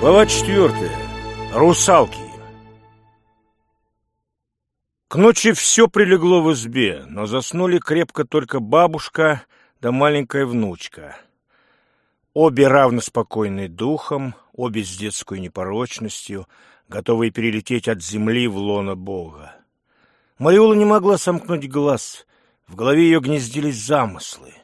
Глава четвертая. Русалки. К ночи все прилегло в избе, но заснули крепко только бабушка да маленькая внучка. Обе равно спокойны духом, обе с детской непорочностью, готовые перелететь от земли в лоно Бога. Мариула не могла сомкнуть глаз, в голове ее гнездились замыслы.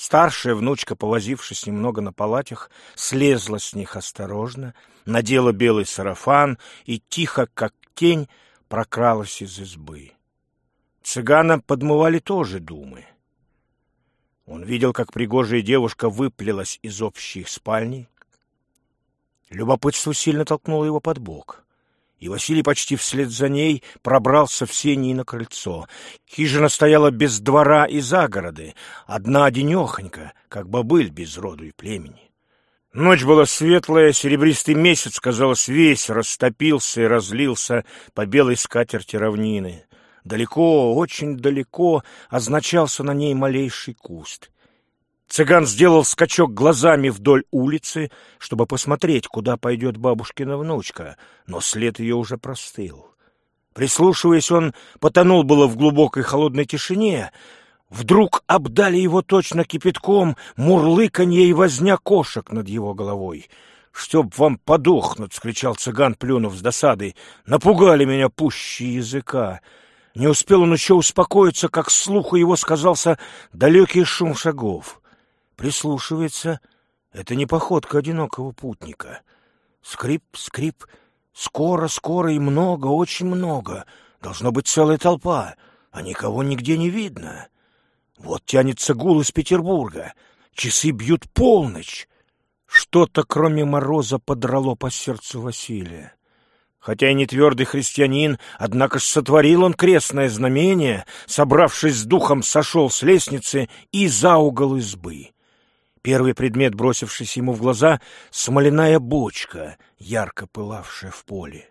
Старшая внучка, повозившись немного на палатях, слезла с них осторожно, надела белый сарафан и тихо, как тень, прокралась из избы. Цыгана подмывали тоже думы. Он видел, как пригожая девушка выплелась из общей спальни. Любопытство сильно толкнуло его под бок и Василий почти вслед за ней пробрался в сени на крыльцо. Хижина стояла без двора и загороды, одна-одинехонька, как бобыль без роду и племени. Ночь была светлая, серебристый месяц, казалось, весь растопился и разлился по белой скатерти равнины. Далеко, очень далеко означался на ней малейший куст — Цыган сделал скачок глазами вдоль улицы, чтобы посмотреть, куда пойдет бабушкина внучка, но след ее уже простыл. Прислушиваясь, он потонул было в глубокой холодной тишине. Вдруг обдали его точно кипятком мурлыканье и возня кошек над его головой. «Чтоб вам подохнуть!» — скричал цыган, плюнув с досадой. «Напугали меня пуще языка!» Не успел он еще успокоиться, как слуху его сказался далекий шум шагов. Прислушивается. Это не походка одинокого путника. Скрип, скрип. Скоро, скоро и много, очень много. Должно быть целая толпа, а никого нигде не видно. Вот тянется гул из Петербурга. Часы бьют полночь. Что-то, кроме мороза, подрало по сердцу Василия. Хотя и не твердый христианин, однако ж сотворил он крестное знамение, собравшись с духом, сошел с лестницы и за угол избы. Первый предмет, бросившийся ему в глаза — смоляная бочка, ярко пылавшая в поле.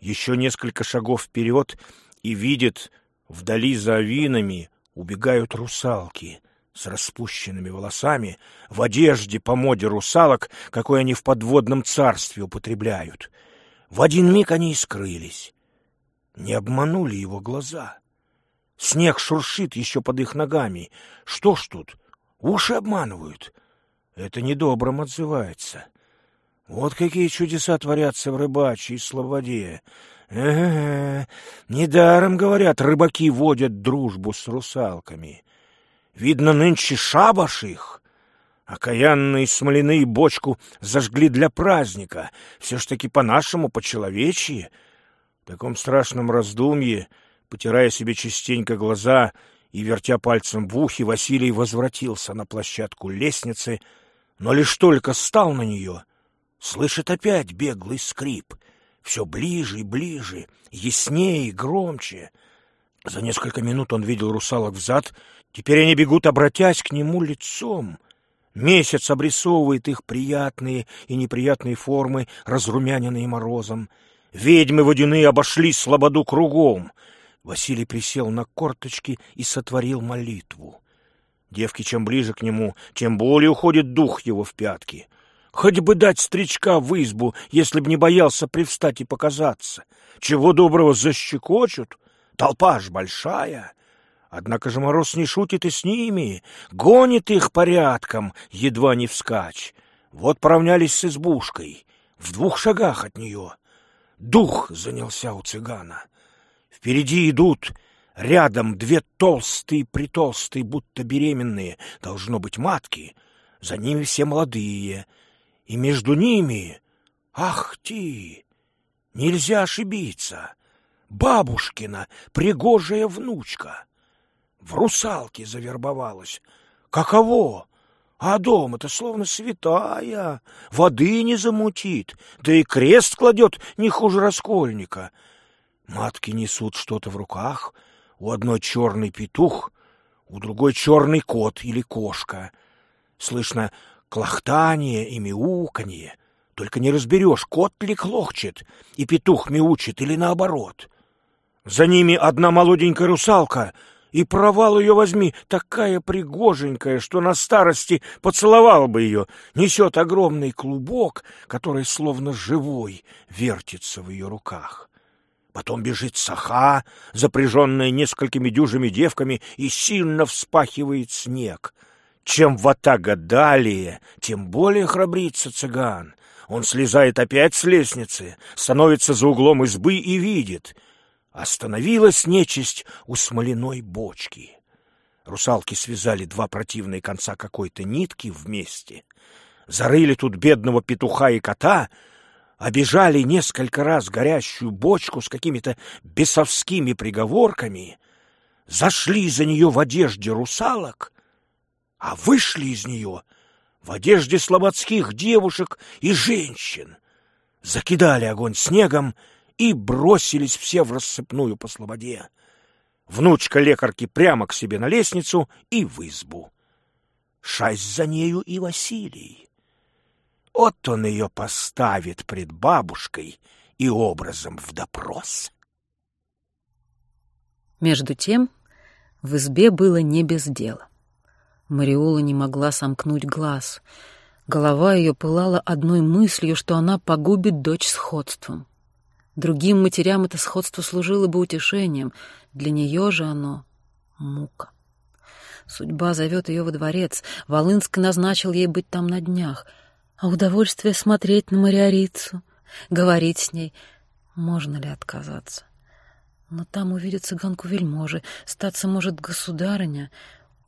Еще несколько шагов вперед и видит, вдали за авинами убегают русалки с распущенными волосами, в одежде по моде русалок, какой они в подводном царстве употребляют. В один миг они и скрылись. Не обманули его глаза. Снег шуршит еще под их ногами. Что ж тут? Уши обманывают. Это недобрым отзывается. Вот какие чудеса творятся в рыбачьей слободе. Э-э-э, недаром, говорят, рыбаки водят дружбу с русалками. Видно, нынче шабаш их. Окаянные смоляные бочку зажгли для праздника. Все ж таки по-нашему, по-человечьи. В таком страшном раздумье, потирая себе частенько глаза, и, вертя пальцем в ухе, Василий возвратился на площадку лестницы, но лишь только стал на нее, слышит опять беглый скрип, все ближе и ближе, яснее и громче. За несколько минут он видел русалок взад, теперь они бегут, обратясь к нему лицом. Месяц обрисовывает их приятные и неприятные формы, разрумяненные морозом. Ведьмы водяные обошли слободу кругом — Василий присел на корточки и сотворил молитву. Девки, чем ближе к нему, тем более уходит дух его в пятки. Хоть бы дать стричка в избу, если б не боялся привстать и показаться. Чего доброго защекочут, толпа ж большая. Однако же Мороз не шутит и с ними, гонит их порядком, едва не вскачь. Вот поравнялись с избушкой, в двух шагах от нее. Дух занялся у цыгана. Впереди идут рядом две толстые-притолстые, будто беременные, должно быть, матки. За ними все молодые. И между ними... Ах ты! Нельзя ошибиться. Бабушкина пригожая внучка. В русалке завербовалась. Каково? А дом это словно святая, воды не замутит, да и крест кладет не хуже раскольника — Матки несут что-то в руках, у одной черный петух, у другой черный кот или кошка. Слышно клохтание и мяуканье, только не разберешь, кот ли клохчет, и петух мяучит или наоборот. За ними одна молоденькая русалка, И провал ее возьми, такая пригоженькая, что на старости поцеловал бы ее, несет огромный клубок, который словно живой вертится в ее руках. Потом бежит саха, запряженная несколькими дюжими девками, и сильно вспахивает снег. Чем ватага далее, тем более храбрится цыган. Он слезает опять с лестницы, становится за углом избы и видит — Остановилась нечисть у смоляной бочки. Русалки связали два противные конца какой-то нитки вместе, зарыли тут бедного петуха и кота, обижали несколько раз горящую бочку с какими-то бесовскими приговорками, зашли за нее в одежде русалок, а вышли из нее в одежде слободских девушек и женщин, закидали огонь снегом и бросились все в рассыпную по слободе. Внучка лекарки прямо к себе на лестницу и в избу. Шасть за нею и Василий. Вот он ее поставит пред бабушкой и образом в допрос. Между тем в избе было не без дела. Мариола не могла сомкнуть глаз. Голова ее пылала одной мыслью, что она погубит дочь сходством. Другим матерям это сходство служило бы утешением, для нее же оно — мука. Судьба зовет ее во дворец, Волынск назначил ей быть там на днях, а удовольствие смотреть на Мариорицу, говорить с ней, можно ли отказаться? Но там увидят цыганку вельможи, статься может государыня,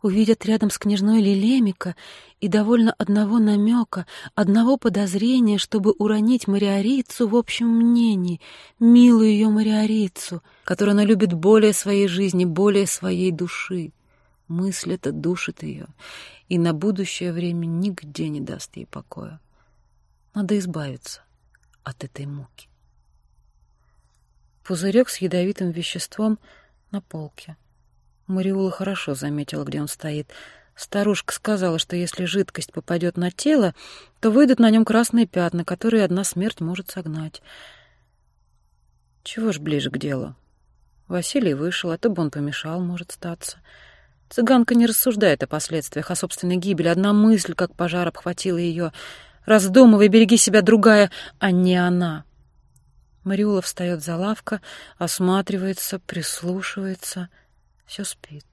увидят рядом с княжной Лилемика и довольно одного намека, одного подозрения, чтобы уронить Мариорицу в общем мнении, милую ее Мариорицу, которую она любит более своей жизни, более своей души. Мысль эта душит ее, и на будущее время нигде не даст ей покоя. Надо избавиться от этой муки. Пузырек с ядовитым веществом на полке — Мариула хорошо заметила, где он стоит. Старушка сказала, что если жидкость попадет на тело, то выйдут на нем красные пятна, которые одна смерть может согнать. Чего ж ближе к делу? Василий вышел, а то бы он помешал, может статься. Цыганка не рассуждает о последствиях, о собственной гибели. Одна мысль, как пожар, обхватила ее. «Раздумывай, береги себя, другая, а не она». Мариула встает за лавка, осматривается, прислушивается — все спит.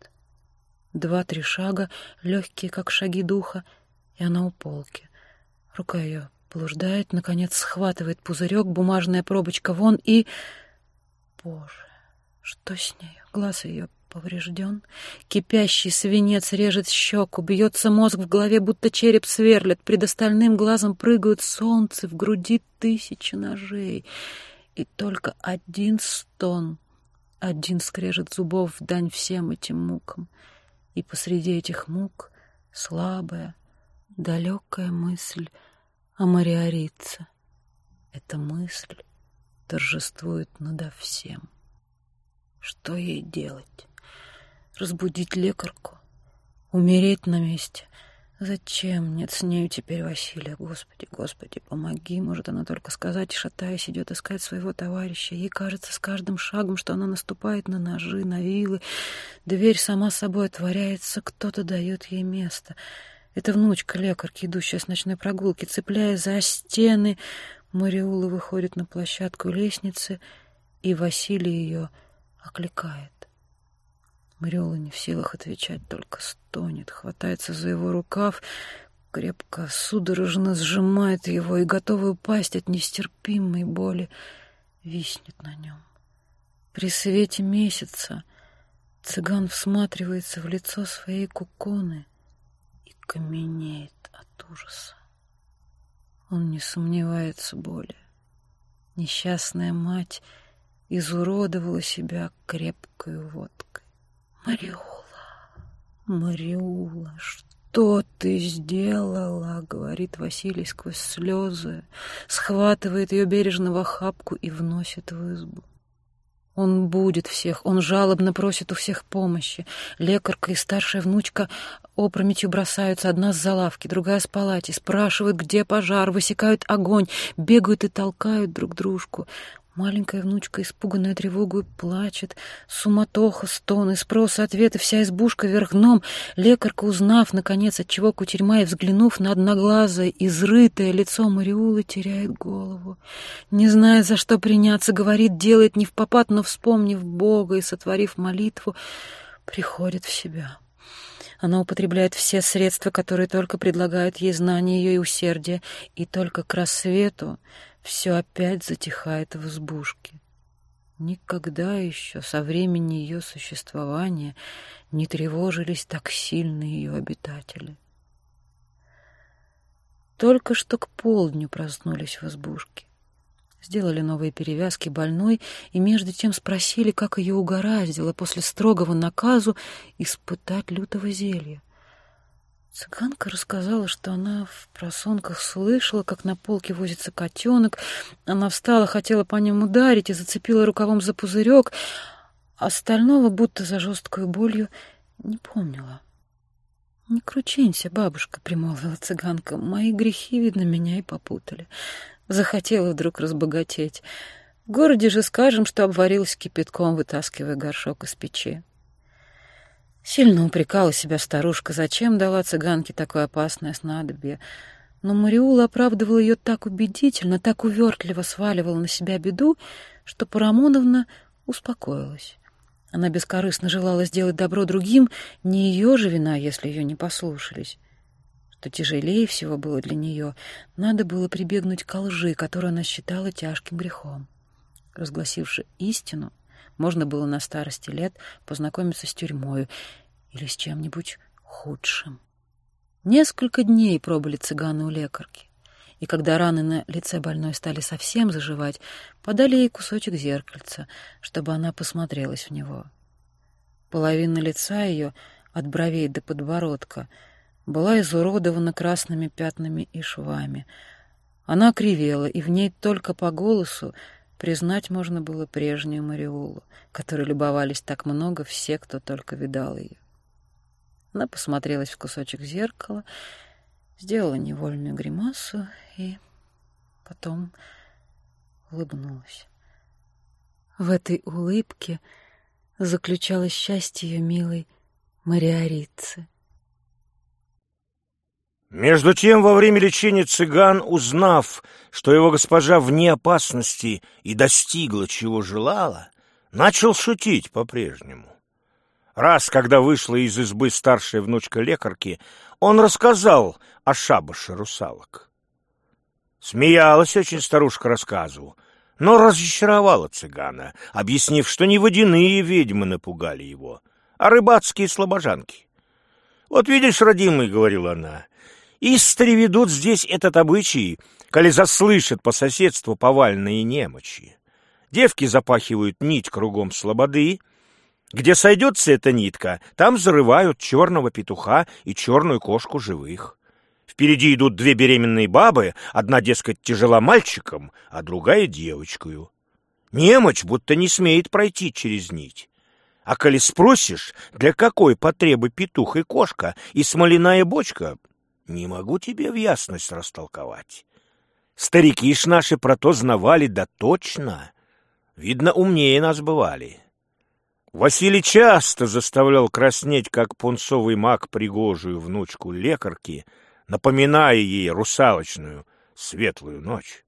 Два-три шага, легкие, как шаги духа, и она у полки. Рука ее блуждает, наконец схватывает пузырек, бумажная пробочка вон и... Боже, что с ней? Глаз ее поврежден. Кипящий свинец режет щеку, бьется мозг в голове, будто череп сверлит. Пред остальным глазом прыгают солнце, в груди тысячи ножей. И только один стон один скрежет зубов в дань всем этим мукам. И посреди этих мук слабая, далекая мысль о Мариорице. Эта мысль торжествует надо всем. Что ей делать? Разбудить лекарку? Умереть на месте? Зачем нет с нею теперь Василия? Господи, Господи, помоги. Может, она только сказать, шатаясь, идет искать своего товарища. Ей кажется с каждым шагом, что она наступает на ножи, на вилы. Дверь сама собой отворяется, кто-то дает ей место. Это внучка лекарки, идущая с ночной прогулки, цепляя за стены. Мариула выходит на площадку лестницы, и Василий ее окликает. Мариола не в силах отвечать, только стонет, хватается за его рукав, крепко, судорожно сжимает его и, готовый упасть от нестерпимой боли, виснет на нем. При свете месяца цыган всматривается в лицо своей куконы и каменеет от ужаса. Он не сомневается более. Несчастная мать изуродовала себя крепкой водкой. Мариула, Мариула, что ты сделала? говорит Василий сквозь слезы, схватывает ее бережно в охапку и вносит в избу. Он будет всех, он жалобно просит у всех помощи. Лекарка и старшая внучка опрометью бросаются, одна с залавки, другая с палати, спрашивают, где пожар, высекают огонь, бегают и толкают друг дружку. Маленькая внучка, испуганная тревогой, плачет. Суматоха, стоны, спрос, ответы, вся избушка вверх дном. Лекарка, узнав, наконец, от чего кутерьма, и взглянув на одноглазое, изрытое лицо Мариулы, теряет голову. Не зная, за что приняться, говорит, делает не в попад, но, вспомнив Бога и сотворив молитву, приходит в себя. Она употребляет все средства, которые только предлагают ей знания ее и усердие, и только к рассвету все опять затихает в избушке. Никогда еще со времени ее существования не тревожились так сильно ее обитатели. Только что к полдню проснулись в избушке. Сделали новые перевязки больной и между тем спросили, как ее угораздило после строгого наказу испытать лютого зелья. Цыганка рассказала, что она в просонках слышала, как на полке возится котенок. Она встала, хотела по нему ударить и зацепила рукавом за пузырек. Остального, будто за жесткую болью, не помнила. «Не кручинься, бабушка», — примолвила цыганка. «Мои грехи, видно, меня и попутали. Захотела вдруг разбогатеть. В городе же скажем, что обварилась кипятком, вытаскивая горшок из печи». Сильно упрекала себя старушка, зачем дала цыганке такое опасное снадобье. Но Мариула оправдывала ее так убедительно, так увертливо сваливала на себя беду, что Парамоновна успокоилась. Она бескорыстно желала сделать добро другим, не ее же вина, если ее не послушались. Что тяжелее всего было для нее, надо было прибегнуть к лжи, которую она считала тяжким грехом. Разгласивши истину, можно было на старости лет познакомиться с тюрьмою или с чем-нибудь худшим. Несколько дней пробыли цыганы у лекарки, и когда раны на лице больной стали совсем заживать, подали ей кусочек зеркальца, чтобы она посмотрелась в него. Половина лица ее, от бровей до подбородка, была изуродована красными пятнами и швами. Она кривела, и в ней только по голосу Признать можно было прежнюю Мариулу, которой любовались так много все, кто только видал ее. Она посмотрелась в кусочек зеркала, сделала невольную гримасу и потом улыбнулась. В этой улыбке заключалось счастье ее милой Мариорицы. Между тем, во время лечения цыган, узнав, что его госпожа вне опасности и достигла, чего желала, начал шутить по-прежнему. Раз, когда вышла из избы старшая внучка лекарки, он рассказал о шабаше русалок. Смеялась очень старушка рассказу, но разочаровала цыгана, объяснив, что не водяные ведьмы напугали его, а рыбацкие слабожанки. «Вот видишь, родимый, — говорила она, Истори ведут здесь этот обычай, коли заслышат по соседству повальные немочи. Девки запахивают нить кругом слободы. Где сойдется эта нитка, там зарывают черного петуха и черную кошку живых. Впереди идут две беременные бабы, одна, дескать, тяжела мальчиком, а другая девочкою. Немочь будто не смеет пройти через нить. А коли спросишь, для какой потребы петух и кошка и смоляная бочка, не могу тебе в ясность растолковать. Старики ж наши про то знавали, да точно. Видно, умнее нас бывали. Василий часто заставлял краснеть, как пунцовый маг, пригожую внучку лекарки, напоминая ей русалочную светлую ночь.